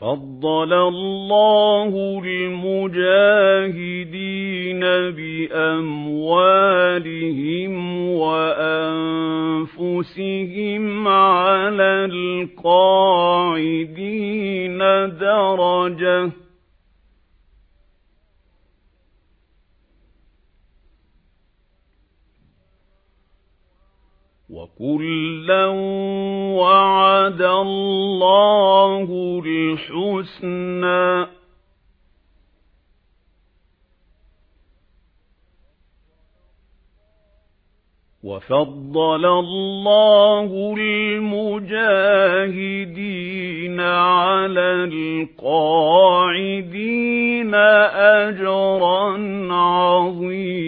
فَضَّلَ اللَّهُ الْمُجَاهِدِينَ بِأَمْوَالِهِمْ وَأَنفُسِهِمْ عَلَى الْقَاعِدِينَ دَرَجَةً وَكُلًّا وَعَدَ اللَّهُ الْحُسْنَى وَفَضَّلَ اللَّهُ الْمُجَاهِدِينَ عَلَى الْقَاعِدِينَ أَجْرًا عَظِيمًا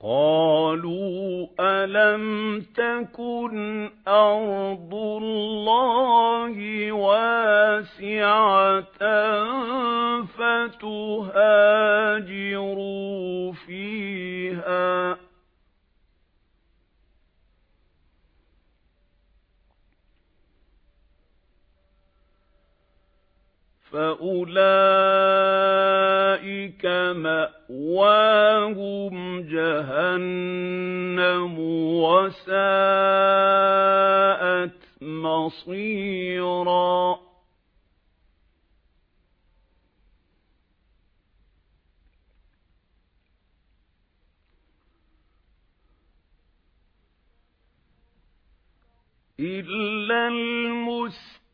قَالُوا أَلَمْ تَكُنْ أَرْضُ اللَّهِ وَاسِعَةً فَتُهَاجِرُوا فِيهَا؟ فَأُولَئِكَ مَأْوَاهُمْ جَهَنَّمُ وَسَاءَتْ مَصِيرًا. إِلَّا الْمُسْتَضْعَفِينَ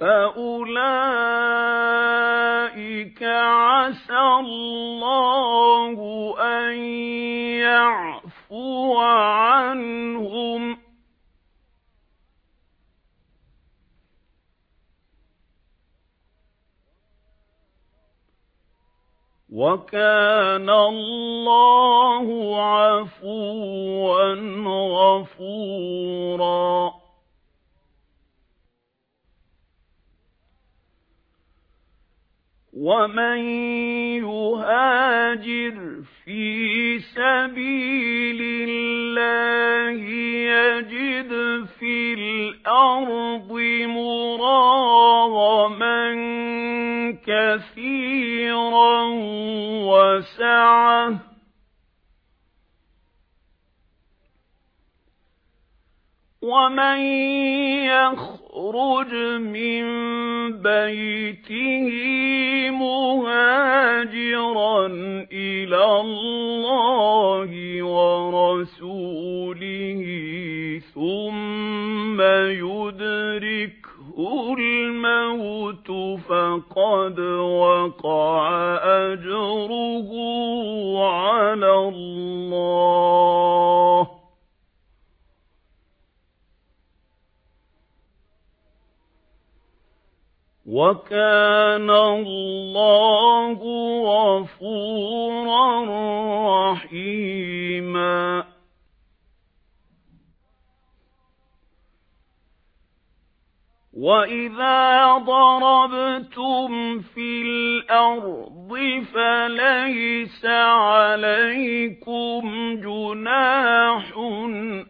فَأُولَئِكَ عَسَى اللَّهُ أَن يَعْفُوَ عَنْهُمْ وَكَانَ اللَّهُ عَفُوًّا غَفُورًا وَمَن يُهَاجِرْ فِي سَبِيلِ اللَّهِ يَجِدْ فِي الْأَرْضِ مُرَاغَمًا كَثِيرًا وَسَعَةً وَمَن يَخْرُجْ مِن بَيْتِهِ مُهَاجِرًا إِلَى اللَّهِ وَرَسُولِهِ ثُمَّ يُدْرِكْهُ الْمَوْتُ فَقَدْ وَقَعَ أَجْرُهُ عَلَى اللَّهِ. وَكَانَ اللَّهُ غَفُورًا رَّحِيمًا. وَإِذَا ضَرَبْتُمْ فِي الْأَرْضِ فَلَيْسَ عَلَيْكُمْ جُنَاحٌ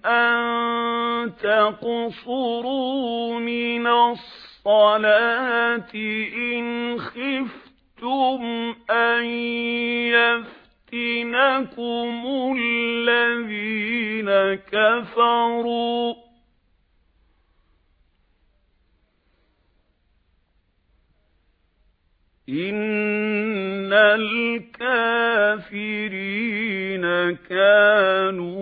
أَن تَقْصُرُوا مِنَ الصَّلَاةِ الصَّلَاةِ إِنْ خِفْتُمْ أَنْ يَفْتِنَكُمُ الَّذِينَ كَفَرُوا إِنَّ الْكَافِرِينَ كَانُوا